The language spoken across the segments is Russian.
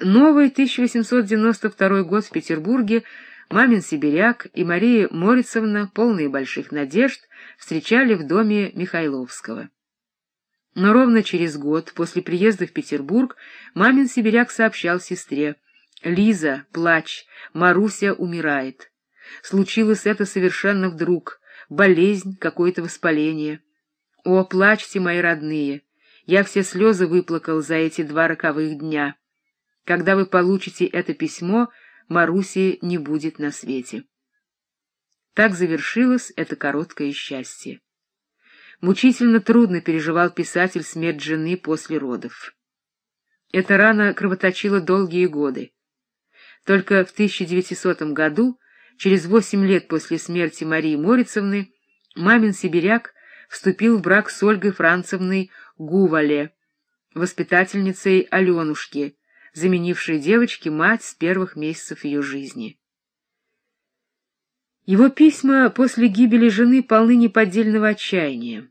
Новый 1892 год в Петербурге мамин сибиряк и Мария Морицевна, полные больших надежд, встречали в доме Михайловского. Но ровно через год после приезда в Петербург мамин сибиряк сообщал сестре: "Лиза, плачь, Маруся умирает. Случилось это совершенно вдруг, болезнь, какое-то воспаление. О, плачьте, мои родные. Я все слезы выплакал за эти два роковых дня". Когда вы получите это письмо, Маруси не будет на свете. Так завершилось это короткое счастье. Мучительно трудно переживал писатель смерть жены после родов. Эта рана кровоточила долгие годы. Только в 1900 году, через восемь лет после смерти Марии Морицевны, мамин сибиряк вступил в брак с Ольгой Францевной Гувале, воспитательницей Алёнушки, заменившей девочке мать с первых месяцев ее жизни. Его письма после гибели жены полны неподдельного отчаяния.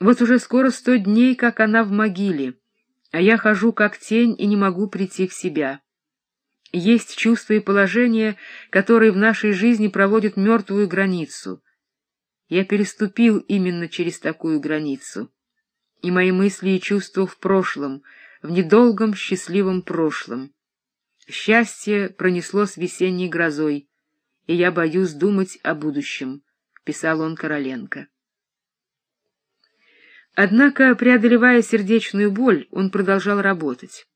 Вот уже скоро сто дней, как она в могиле, а я хожу как тень и не могу прийти в себя. Есть чувства и положения, которые в нашей жизни проводят мертвую границу. Я переступил именно через такую границу. И мои мысли и чувства в прошлом — в недолгом счастливом прошлом. Счастье пронеслось весенней грозой, и я боюсь думать о будущем, — писал он Короленко. Однако, преодолевая сердечную боль, он продолжал работать.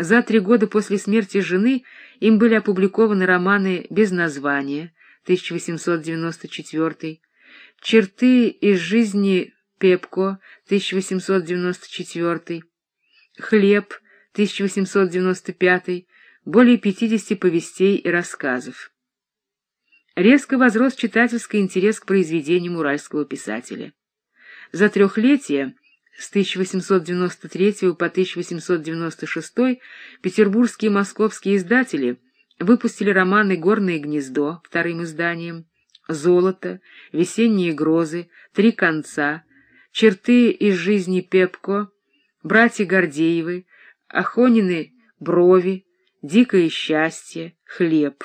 За три года после смерти жены им были опубликованы романы «Без названия» 1894, «Черты из жизни Пепко» 1894, Хлеб, 1895, более 50 повестей и рассказов. Резко возрос читательский интерес к произведениям уральского писателя. За трехлетие с 1893 по 1896 петербургские и московские издатели выпустили романы «Горное гнездо» вторым изданием, «Золото», «Весенние грозы», «Три конца», «Черты из жизни Пепко», братья Гордеевы, Ахонины Брови, Дикое счастье, Хлеб.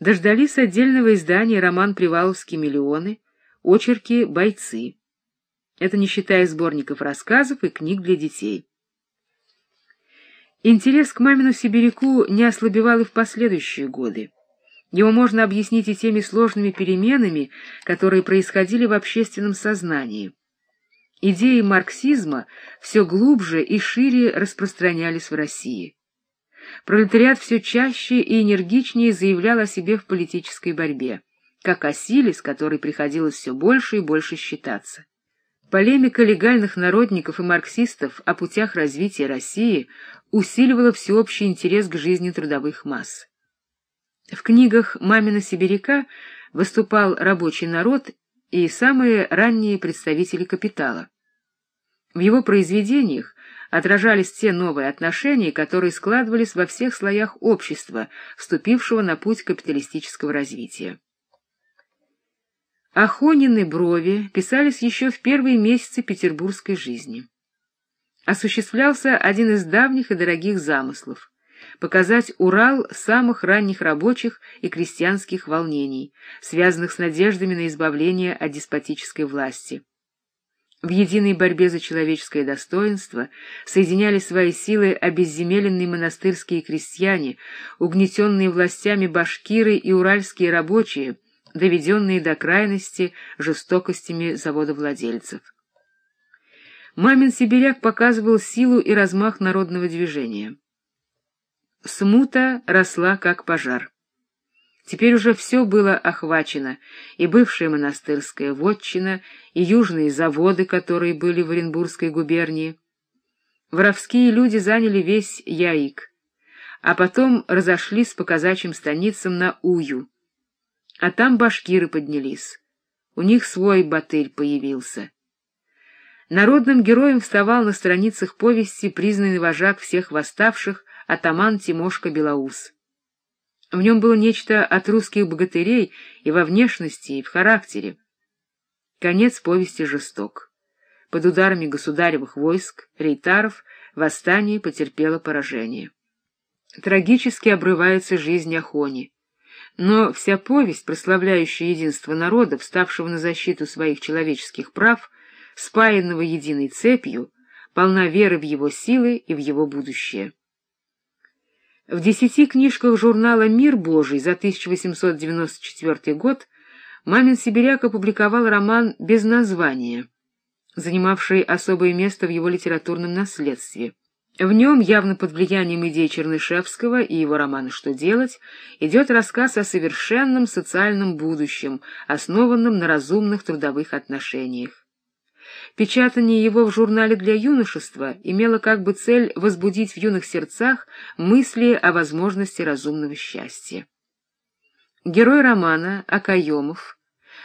Дождались отдельного издания роман Приваловские миллионы, очерки «Бойцы». Это не считая сборников рассказов и книг для детей. Интерес к мамину сибиряку не ослабевал и в последующие годы. Его можно объяснить и теми сложными переменами, которые происходили в общественном сознании. Идеи марксизма все глубже и шире распространялись в России. Пролетариат все чаще и энергичнее заявлял о себе в политической борьбе, как о силе, с которой приходилось все больше и больше считаться. Полемика легальных народников и марксистов о путях развития России усиливала всеобщий интерес к жизни трудовых масс. В книгах «Мамина сибиряка» выступал рабочий народ и самые ранние представители капитала. В его произведениях отражались те новые отношения, которые складывались во всех слоях общества, вступившего на путь капиталистического развития. Ахонины брови писались еще в первые месяцы петербургской жизни. Осуществлялся один из давних и дорогих замыслов — показать Урал самых ранних рабочих и крестьянских волнений, связанных с надеждами на избавление от деспотической власти. В единой борьбе за человеческое достоинство соединяли свои силы обезземеленные монастырские крестьяне, угнетенные властями башкиры и уральские рабочие, доведенные до крайности жестокостями заводовладельцев. Мамин сибиряк показывал силу и размах народного движения. Смута росла как пожар. Теперь уже все было охвачено, и бывшая монастырская вотчина, и южные заводы, которые были в Оренбургской губернии. Воровские люди заняли весь Яик, а потом разошлись по казачьим станицам на Ую. А там башкиры поднялись. У них свой батырь появился. Народным героем вставал на страницах повести признанный вожак всех восставших атаман Тимошка Белоус. В нем было нечто от русских богатырей и во внешности, и в характере. Конец повести жесток. Под ударами государевых войск, рейтаров, восстание потерпело поражение. Трагически обрывается жизнь Ахони. Но вся повесть, прославляющая единство народа, вставшего на защиту своих человеческих прав, спаянного единой цепью, полна веры в его силы и в его будущее. В десяти книжках журнала «Мир Божий» за 1894 год Мамин Сибиряк опубликовал роман «Без названия», занимавший особое место в его литературном наследстве. В нем, явно под влиянием идей Чернышевского и его романа «Что делать», идет рассказ о совершенном социальном будущем, основанном на разумных трудовых отношениях. Печатание его в журнале для юношества имело как бы цель возбудить в юных сердцах мысли о возможности разумного счастья. Герой романа Акаемов,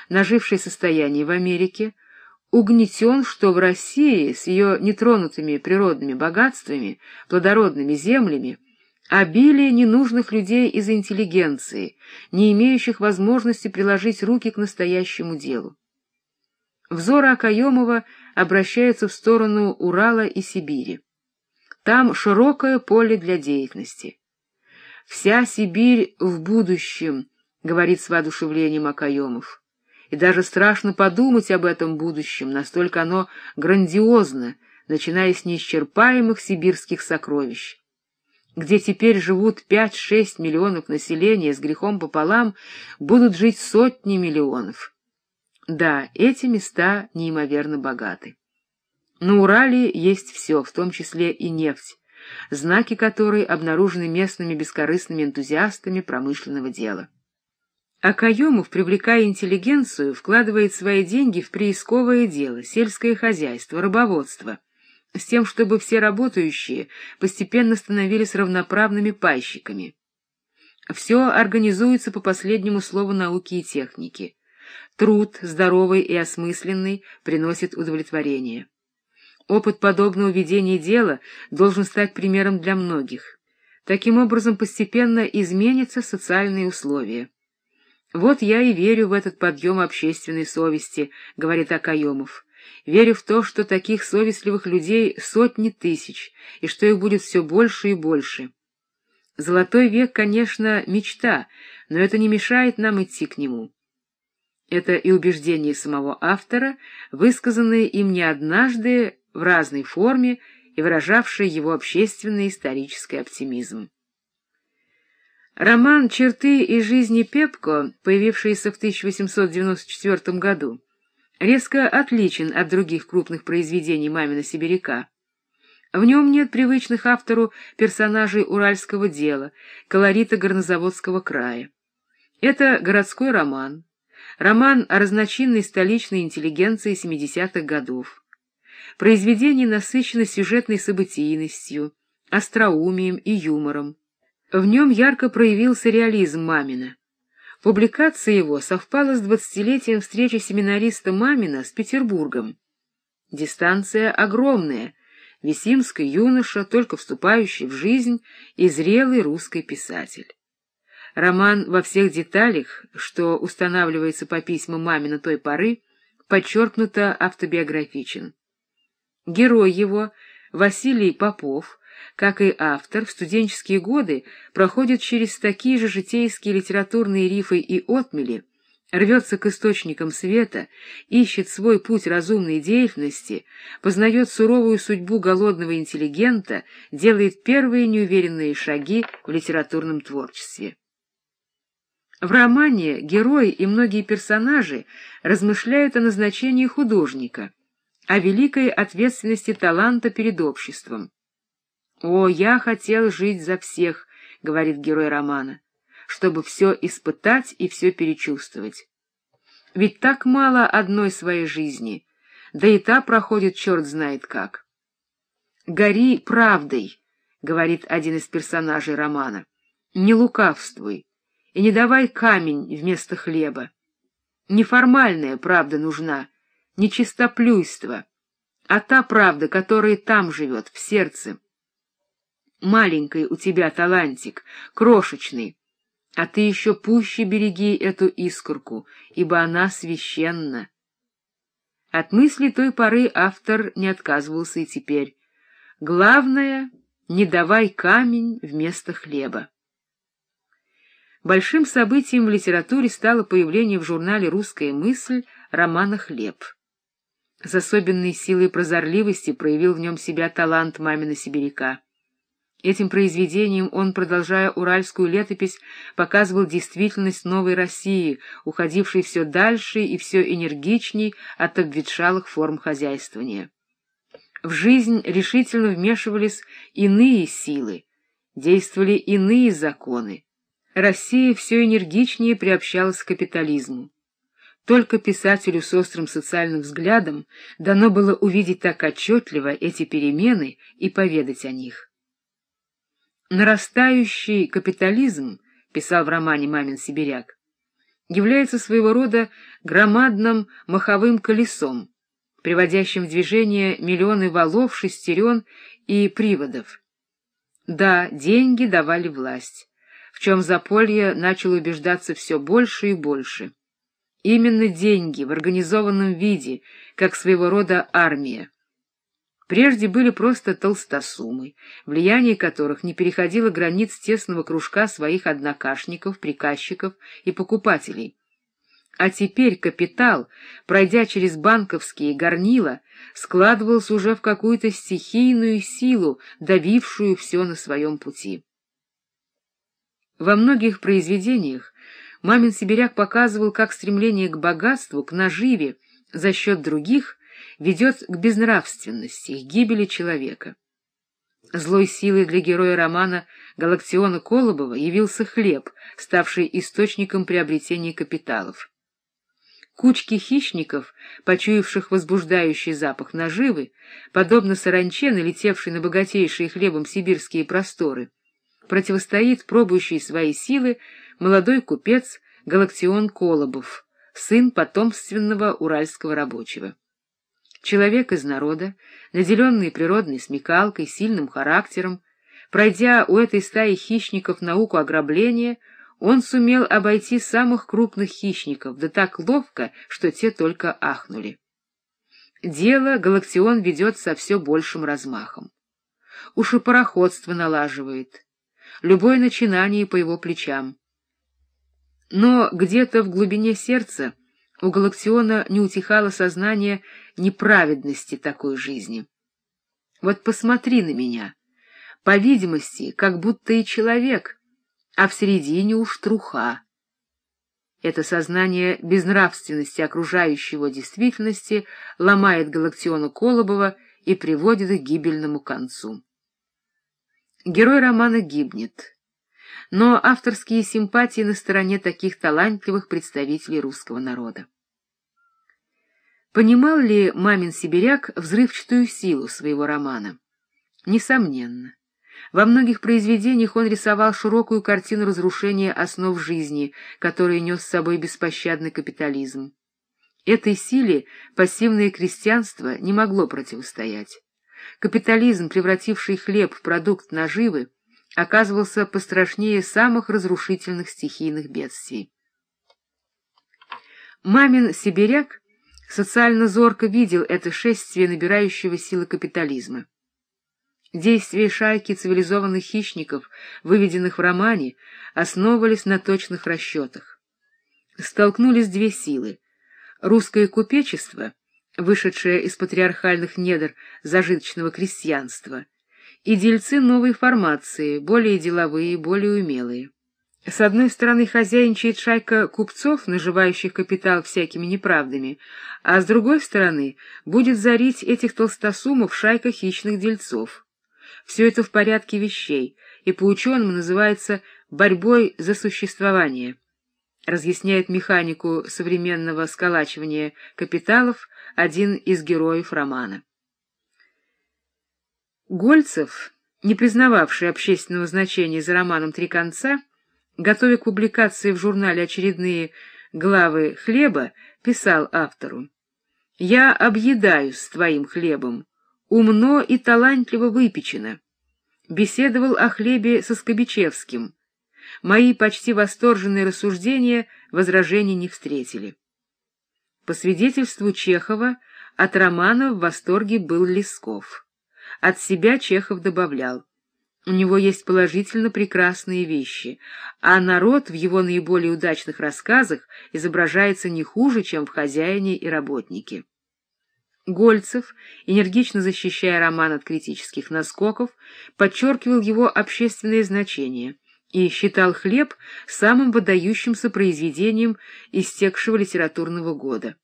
наживший состояние в Америке, угнетен, что в России с ее нетронутыми природными богатствами, плодородными землями, обилие ненужных людей из интеллигенции, не имеющих возможности приложить руки к настоящему делу. Взоры Акаемова обращаются в сторону Урала и Сибири. Там широкое поле для деятельности. «Вся Сибирь в будущем», — говорит с воодушевлением Акаемов. И даже страшно подумать об этом будущем, настолько оно грандиозно, начиная с неисчерпаемых сибирских сокровищ. Где теперь живут пять-шесть миллионов населения с грехом пополам, будут жить сотни миллионов. Да, эти места неимоверно богаты. На Урале есть все, в том числе и нефть, знаки которой обнаружены местными бескорыстными энтузиастами промышленного дела. А Каемов, привлекая интеллигенцию, вкладывает свои деньги в приисковое дело, сельское хозяйство, рыбоводство, с тем, чтобы все работающие постепенно становились равноправными пайщиками. Все организуется по последнему слову науки и техники. Труд, здоровый и осмысленный, приносит удовлетворение. Опыт подобного ведения дела должен стать примером для многих. Таким образом, постепенно изменятся социальные условия. «Вот я и верю в этот подъем общественной совести», — говорит Акаемов. «Верю в то, что таких совестливых людей сотни тысяч, и что их будет все больше и больше. Золотой век, конечно, мечта, но это не мешает нам идти к нему». Это и убеждение самого автора, высказанные им не однажды в разной форме и выражавшие его общественный исторический оптимизм. Роман «Черты из жизни Пепко», появившийся в 1894 году, резко отличен от других крупных произведений Мамина Сибиряка. В нем нет привычных автору персонажей уральского дела, колорита горнозаводского края. Это городской роман, роман о разночинной столичной интеллигенции 70-х годов. Произведение насыщено сюжетной событийностью, остроумием и юмором. В нем ярко проявился реализм Мамина. Публикация его совпала с двадцатилетием встречи семинариста Мамина с Петербургом. Дистанция огромная, Весимский юноша, только вступающий в жизнь, и зрелый русский писатель. Роман во всех деталях, что устанавливается по письмам Мамина той поры, подчеркнуто автобиографичен. Герой его, Василий Попов, как и автор, в студенческие годы проходит через такие же житейские литературные рифы и отмели, рвется к источникам света, ищет свой путь разумной деятельности, познает суровую судьбу голодного интеллигента, делает первые неуверенные шаги в литературном творчестве. В романе герои и многие персонажи размышляют о назначении художника, о великой ответственности таланта перед обществом. «О, я хотел жить за всех», — говорит герой романа, «чтобы все испытать и все перечувствовать. Ведь так мало одной своей жизни, да и та проходит черт знает как». «Гори правдой», — говорит один из персонажей романа, — «не лукавствуй, и не давай камень вместо хлеба. Неформальная правда нужна, не чистоплюйство, а та правда, которая там живет, в сердце. Маленький у тебя талантик, крошечный, а ты еще пуще береги эту искорку, ибо она священна. От мысли той поры автор не отказывался и теперь. Главное — не давай камень вместо хлеба. Большим событием в литературе стало появление в журнале «Русская мысль» романа «Хлеб». С особенной силой прозорливости проявил в нем себя талант мамина сибиряка. Этим произведением он, продолжая уральскую летопись, показывал действительность новой России, уходившей все дальше и все энергичней от обветшалых форм хозяйствования. В жизнь решительно вмешивались иные силы, действовали иные законы. Россия все энергичнее приобщалась к капитализму. Только писателю с острым социальным взглядом дано было увидеть так отчетливо эти перемены и поведать о них. Нарастающий капитализм, писал в романе «Мамин сибиряк», является своего рода громадным маховым колесом, приводящим в движение миллионы валов, шестерен и приводов. Да, деньги давали власть, в чем Заполье начал убеждаться все больше и больше. Именно деньги в организованном виде, как своего рода армия. Прежде были просто толстосумы, влияние которых не переходило границ тесного кружка своих однокашников, приказчиков и покупателей. А теперь капитал, пройдя через банковские горнила, складывался уже в какую-то стихийную силу, давившую все на своем пути. Во многих произведениях мамин сибиряк показывал, как стремление к богатству, к наживе за счет других ведет к безнравственности, к гибели человека. Злой силой для героя романа Галактиона Колобова явился хлеб, ставший источником приобретения капиталов. Кучки хищников, почуявших возбуждающий запах наживы, подобно саранче, налетевшей на богатейшие хлебом сибирские просторы, противостоит пробующий свои силы молодой купец Галактион Колобов, сын потомственного уральского рабочего. Человек из народа, наделенный природной смекалкой, сильным характером, пройдя у этой стаи хищников науку ограбления, он сумел обойти самых крупных хищников, да так ловко, что те только ахнули. Дело Галактион ведет со все большим размахом. Уж и пароходство налаживает. Любое начинание по его плечам. Но где-то в глубине сердца у Галактиона не утихало сознание неправедности такой жизни. Вот посмотри на меня. По видимости, как будто и человек, а в середине уж труха. Это сознание безнравственности окружающего действительности ломает Галактиона Колобова и приводит к гибельному концу. Герой романа гибнет, но авторские симпатии на стороне таких талантливых представителей русского народа. Понимал ли мамин сибиряк взрывчатую силу своего романа? Несомненно. Во многих произведениях он рисовал широкую картину разрушения основ жизни, которая нес с собой беспощадный капитализм. Этой силе пассивное крестьянство не могло противостоять. Капитализм, превративший хлеб в продукт наживы, оказывался пострашнее самых разрушительных стихийных бедствий. Мамин сибиряк социально зорко видел это шествие набирающего силы капитализма. Действия шайки цивилизованных хищников, выведенных в романе, основывались на точных расчетах. Столкнулись две силы — русское купечество, вышедшее из патриархальных недр зажиточного крестьянства, и дельцы новой формации, более деловые, более умелые. С одной стороны хозяйничает шайка купцов, наживающих капитал всякими неправдами, а с другой стороны будет зарить этих толстосумов шайка хищных дельцов. Все это в порядке вещей, и по ученому называется борьбой за существование, разъясняет механику современного сколачивания капиталов один из героев романа. Гольцев, не признававший общественного значения за романом «Три конца», готовя к публикации в журнале очередные главы хлеба, писал автору «Я объедаюсь твоим хлебом, умно и талантливо выпечено». Беседовал о хлебе со Скобичевским. Мои почти восторженные рассуждения возражений не встретили. По свидетельству Чехова, от романа в восторге был Лесков. От себя Чехов добавлял. У него есть положительно прекрасные вещи, а народ в его наиболее удачных рассказах изображается не хуже, чем в «Хозяине и работнике». Гольцев, энергично защищая роман от критических наскоков, подчеркивал его общественное значение и считал «Хлеб» самым выдающимся произведением истекшего литературного года.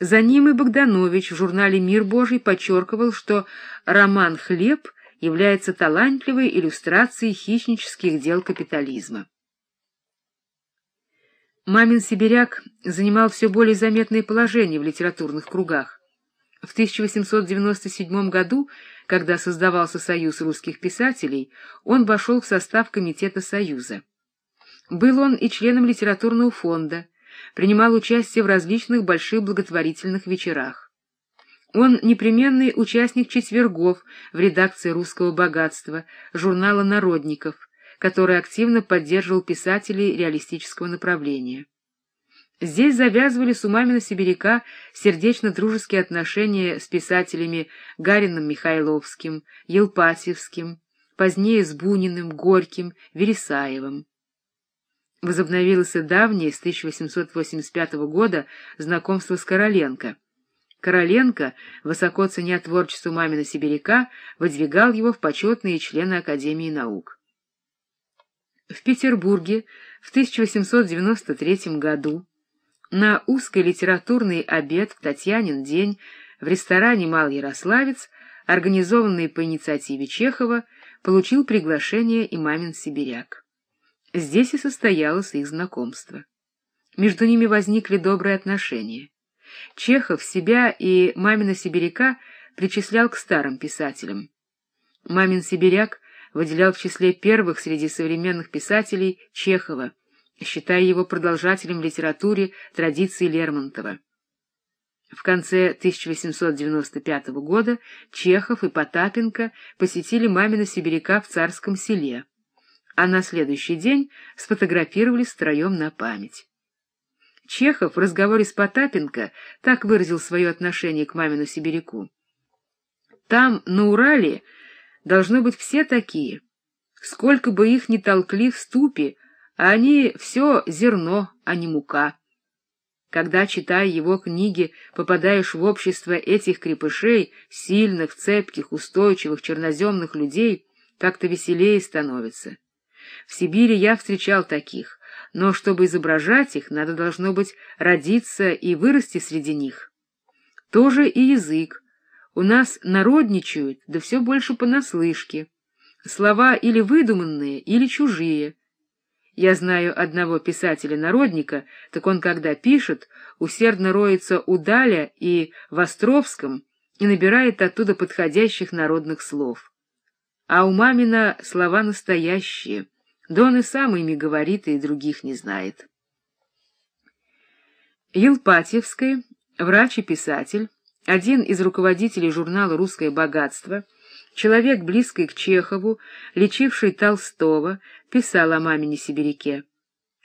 За ним и Богданович в журнале «Мир Божий» подчеркивал, что роман «Хлеб» является талантливой иллюстрацией хищнических дел капитализма. Мамин сибиряк занимал все более заметное положение в литературных кругах. В 1897 году, когда создавался Союз русских писателей, он вошел в состав Комитета Союза. Был он и членом литературного фонда, принимал участие в различных больших благотворительных вечерах. Он непременный участник четвергов в редакции «Русского богатства», журнала «Народников», который активно поддерживал писателей реалистического направления. Здесь завязывали с умами сибиряка сердечно-дружеские отношения с писателями Гарином Михайловским, Елпатьевским, позднее с Буниным, Горьким, Вересаевым. Возобновилось давнее с 1885 года знакомство с Короленко. Короленко, высоко ценя творчество мамина сибиряка, выдвигал его в почетные члены Академии наук. В Петербурге в 1893 году на узкий литературный обед в Татьянин день в ресторане «Мал Ярославец», организованный по инициативе Чехова, получил приглашение и мамин сибиряк. Здесь и состоялось их знакомство. Между ними возникли добрые отношения. Чехов себя и мамина сибиряка причислял к старым писателям. Мамин сибиряк выделял в числе первых среди современных писателей Чехова, считая его продолжателем в литературе традиции Лермонтова. В конце 1895 года Чехов и Потапенко посетили мамина сибиряка в Царском селе, а на следующий день сфотографировались втроем на память. Чехов в разговоре с Потапенко так выразил свое отношение к мамину сибиряку. «Там, на Урале, должно быть все такие. Сколько бы их ни толкли в ступе, а они все зерно, а не мука. Когда, читая его книги, попадаешь в общество этих крепышей, сильных, цепких, устойчивых, черноземных людей, как-то веселее становится. В Сибири я встречал таких, но чтобы изображать их, надо должно быть родиться и вырасти среди них. Тоже и язык. У нас народничают, да все больше понаслышке. Слова или выдуманные, или чужие — я знаю одного писателя-народника, так он, когда пишет, усердно роется у Даля и в Островском и набирает оттуда подходящих народных слов. А у мамина слова настоящие, да он и сам ими говорит и других не знает. Елпатьевский, врач и писатель, один из руководителей журнала «Русское богатство», Человек, близкий к Чехову, лечивший Толстого, писал о мамине сибиряке.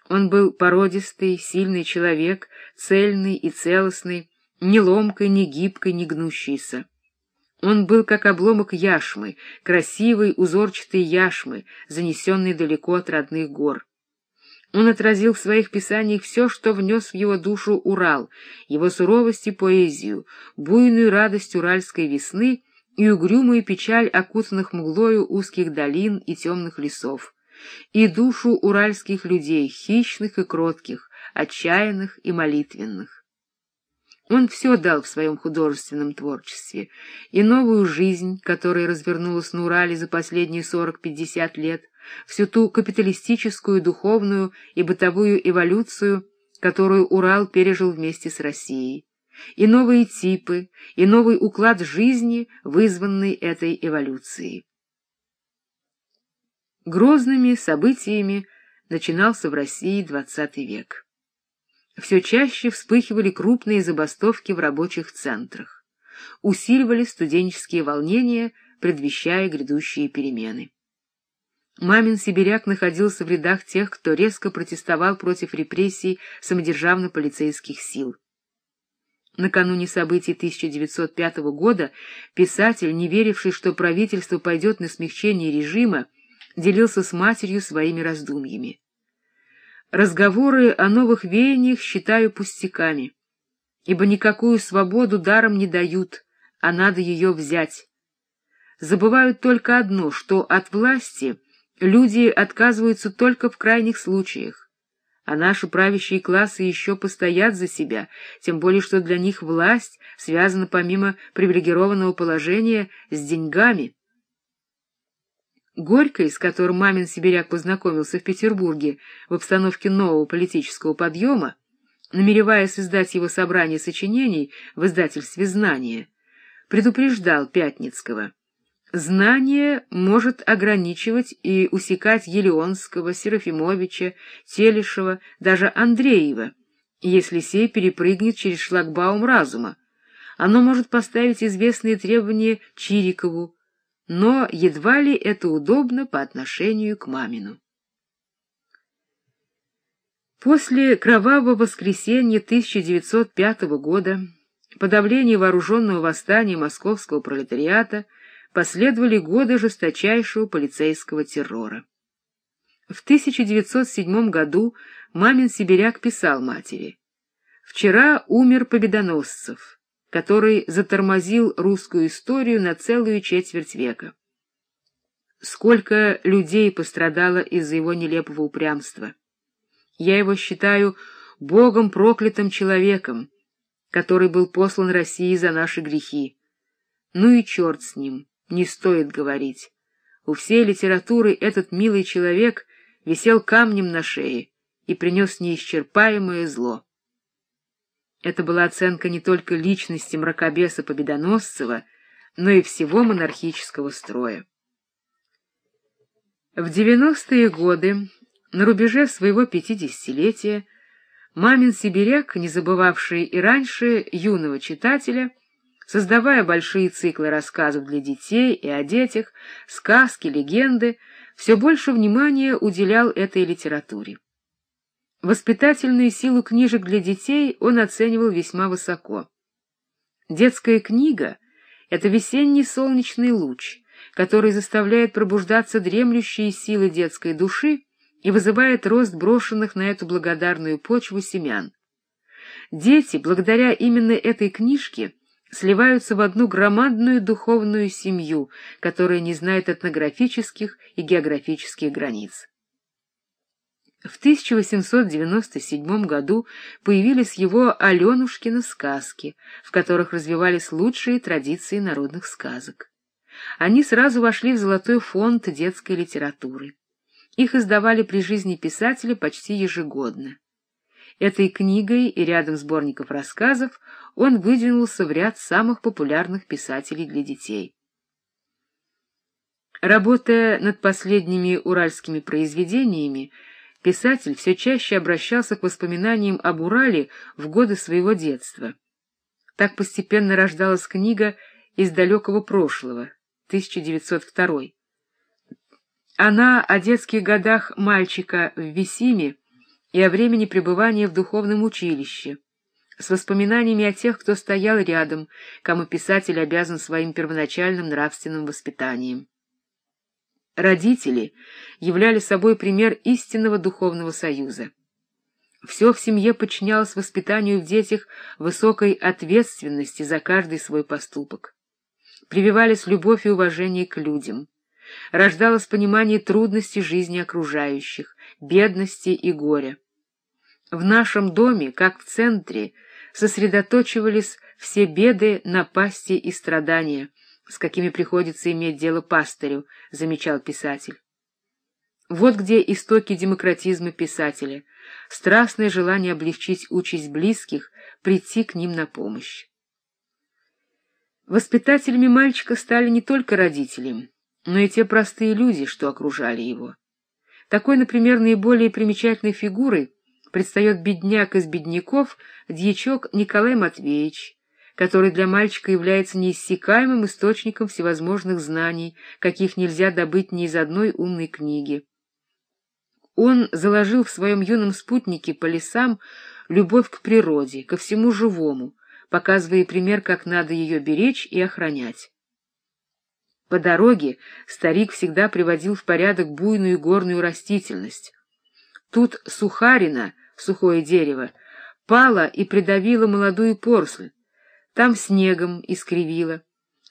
Он был породистый, сильный человек, цельный и целостный, ни ломкой, ни гибкой, ни гнущийся. Он был как обломок яшмы, красивый, узорчатый яшмы, занесенный далеко от родных гор. Он отразил в своих писаниях все, что внес в его душу Урал, его суровость и поэзию, буйную радость уральской весны — и угрюмую печаль окутанных мглою узких долин и темных лесов, и душу уральских людей, хищных и кротких, отчаянных и молитвенных. Он все дал в своем художественном творчестве, и новую жизнь, которая развернулась на Урале за последние сорок-пятьдесят лет, всю ту капиталистическую, духовную и бытовую эволюцию, которую Урал пережил вместе с Россией и новые типы, и новый уклад жизни, вызванный этой эволюцией. Грозными событиями начинался в России XX век. Все чаще вспыхивали крупные забастовки в рабочих центрах, усиливали студенческие волнения, предвещая грядущие перемены. Мамин сибиряк находился в рядах тех, кто резко протестовал против репрессий самодержавно-полицейских сил. Накануне событий 1905 года писатель, не веривший, что правительство пойдет на смягчение режима, делился с матерью своими раздумьями. Разговоры о новых веяниях считаю пустяками, ибо никакую свободу даром не дают, а надо ее взять. Забывают только одно, что от власти люди отказываются только в крайних случаях а наши правящие классы еще постоят за себя, тем более что для них власть связана помимо привилегированного положения с деньгами. Горький, с которым мамин сибиряк познакомился в Петербурге в обстановке нового политического подъема, намереваясь издать его собрание сочинений в издательстве «Знания», предупреждал Пятницкого — Знание может ограничивать и усекать Елеонского, Серафимовича, Телешева, даже Андреева, если сей перепрыгнет через шлагбаум разума. Оно может поставить известные требования Чирикову, но едва ли это удобно по отношению к Мамину. После кровавого воскресенья 1905 года, подавления вооруженного восстания московского пролетариата, последовали годы жесточайшего полицейского террора. В 1907 году мамин сибиряк писал матери «Вчера умер Победоносцев, который затормозил русскую историю на целую четверть века. Сколько людей пострадало из-за его нелепого упрямства. Я его считаю богом проклятым человеком, который был послан России за наши грехи. Ну и черт с ним» не стоит говорить. У всей литературы этот милый человек висел камнем на шее и принес неисчерпаемое зло. Это была оценка не только личности мракобеса Победоносцева, но и всего монархического строя. В девяностые годы, на рубеже своего пятидесятилетия, мамин сибиряк, не забывавший и раньше юного читателя, создавая большие циклы рассказов для детей и о детях, сказки, легенды, все больше внимания уделял этой литературе. Воспитательную силу книжек для детей он оценивал весьма высоко. Детская книга — это весенний солнечный луч, который заставляет пробуждаться дремлющие силы детской души и вызывает рост брошенных на эту благодарную почву семян. Дети, благодаря именно этой книжке, сливаются в одну громадную духовную семью, которая не знает этнографических и географических границ. В 1897 году появились его Аленушкины сказки, в которых развивались лучшие традиции народных сказок. Они сразу вошли в золотой фонд детской литературы. Их издавали при жизни писателя почти ежегодно. Этой книгой и рядом сборников рассказов он выдвинулся в ряд самых популярных писателей для детей. Работая над последними уральскими произведениями, писатель все чаще обращался к воспоминаниям об Урале в годы своего детства. Так постепенно рождалась книга «Из далекого прошлого» 1902. Она о детских годах мальчика в Висиме и о времени пребывания в духовном училище, с воспоминаниями о тех, кто стоял рядом, кому писатель обязан своим первоначальным нравственным воспитанием. Родители являли собой пример истинного духовного союза. Все в семье подчинялось воспитанию в детях высокой ответственности за каждый свой поступок. Прививались любовь и уважение к людям. Рождалось понимание трудностей жизни окружающих, бедности и горя. В нашем доме, как в центре, сосредоточивались все беды, напасти и страдания, с какими приходится иметь дело пастырю, замечал писатель. Вот где истоки демократизма писателя, страстное желание облегчить участь близких, прийти к ним на помощь. Воспитателями мальчика стали не только родители, но и те простые люди, что окружали его. Такой, например, наиболее примечательной фигурой предстает бедняк из бедняков, дьячок Николай Матвеевич, который для мальчика является неиссякаемым источником всевозможных знаний, каких нельзя добыть ни из одной умной книги. Он заложил в своем юном спутнике по лесам любовь к природе, ко всему живому, показывая пример, как надо ее беречь и охранять. По дороге старик всегда приводил в порядок буйную горную растительность. Тут сухарина, сухое дерево, пала и придавила молодую порсль, там снегом искривила,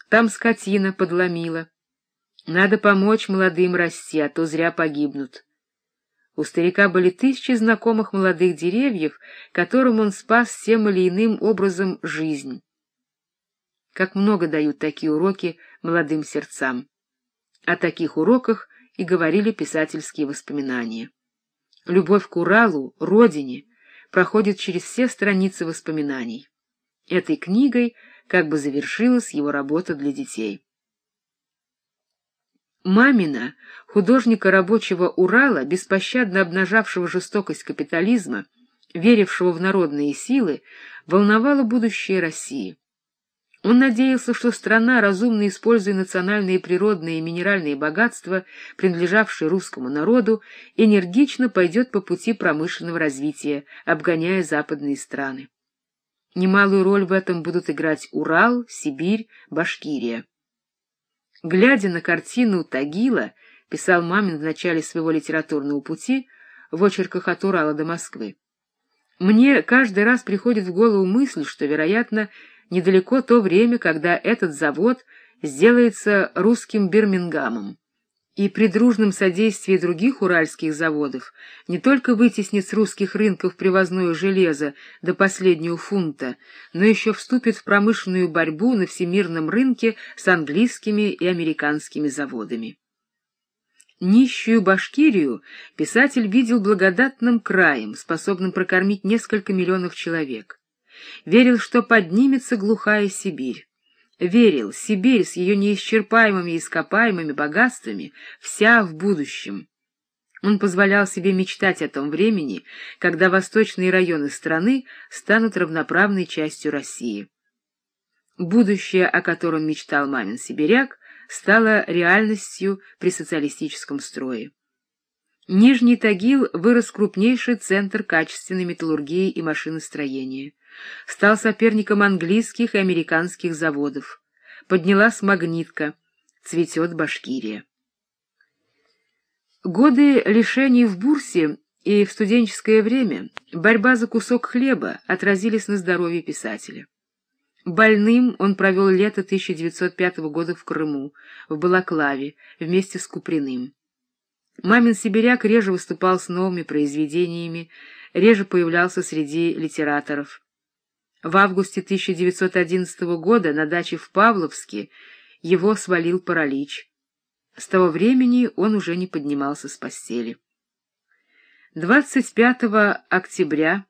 там скотина подломила. Надо помочь молодым расти, а то зря погибнут. У старика были тысячи знакомых молодых деревьев, которым он спас тем или иным образом жизнь. Как много дают такие уроки молодым сердцам. О таких уроках и говорили писательские воспоминания. Любовь к Уралу, родине, проходит через все страницы воспоминаний. Этой книгой как бы завершилась его работа для детей. Мамина, художника рабочего Урала, беспощадно обнажавшего жестокость капитализма, верившего в народные силы, волновало будущее России. Он надеялся, что страна, разумно используя национальные природные и минеральные богатства, принадлежавшие русскому народу, энергично пойдет по пути промышленного развития, обгоняя западные страны. Немалую роль в этом будут играть Урал, Сибирь, Башкирия. Глядя на картину Тагила, писал Мамин в начале своего литературного пути в очерках от Урала до Москвы, мне каждый раз приходит в голову мысль, что, вероятно, недалеко то время, когда этот завод сделается русским Бирмингамом и при дружном содействии других уральских заводов не только вытеснит с русских рынков привозное железо до последнего фунта, но еще вступит в промышленную борьбу на всемирном рынке с английскими и американскими заводами. Нищую Башкирию писатель видел благодатным краем, способным прокормить несколько миллионов человек. Верил, что поднимется глухая Сибирь верил, Сибирь с ее неисчерпаемыми ископаемыми богатствами вся в будущем. Он позволял себе мечтать о том времени, когда восточные районы страны станут равноправной частью России. Будущее, о котором мечтал мамин сибиряк, стало реальностью при социалистическом строе. Нижний Тагил вырос крупнейший центр качественной металлургии и машиностроения стал соперником английских и американских заводов. Поднялась магнитка, цветет Башкирия. Годы лишений в Бурсе и в студенческое время борьба за кусок хлеба отразились на здоровье писателя. Больным он провел лето 1905 года в Крыму, в Балаклаве, вместе с Куприным. Мамин сибиряк реже выступал с новыми произведениями, реже появлялся среди литераторов. В августе 1911 года на даче в Павловске его свалил паралич. С того времени он уже не поднимался с постели. 25 октября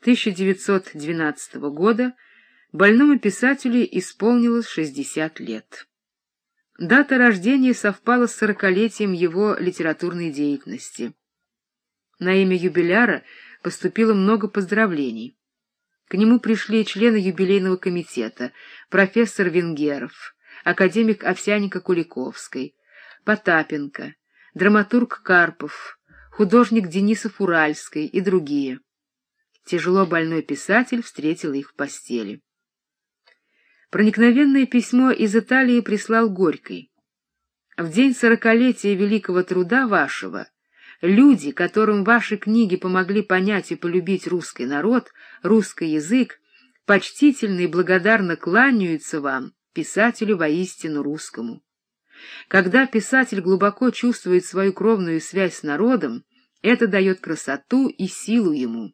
1912 года больному писателю исполнилось 60 лет. Дата рождения совпала с сорокалетием его литературной деятельности. На имя юбиляра поступило много поздравлений. К нему пришли члены юбилейного комитета, профессор Венгеров, академик Овсяника-Куликовской, Потапенко, драматург Карпов, художник Денисов Уральской и другие. Тяжело больной писатель встретил их в постели. Проникновенное письмо из Италии прислал Горький. В день сорокалетия великого труда вашего Люди, которым ваши книги помогли понять и полюбить русский народ, русский язык, почтительно и благодарно кланяются вам, писателю воистину русскому. Когда писатель глубоко чувствует свою кровную связь с народом, это дает красоту и силу ему.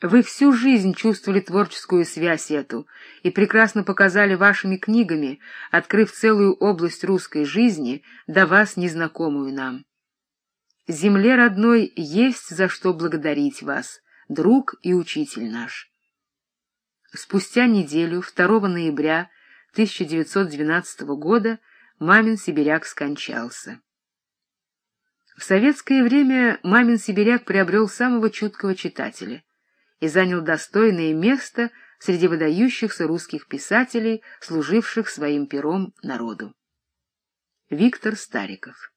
Вы всю жизнь чувствовали творческую связь эту и прекрасно показали вашими книгами, открыв целую область русской жизни, до вас незнакомую нам. Земле родной есть за что благодарить вас, друг и учитель наш. Спустя неделю, 2 ноября 1912 года, мамин сибиряк скончался. В советское время мамин сибиряк приобрел самого чуткого читателя и занял достойное место среди выдающихся русских писателей, служивших своим пером народу. Виктор Стариков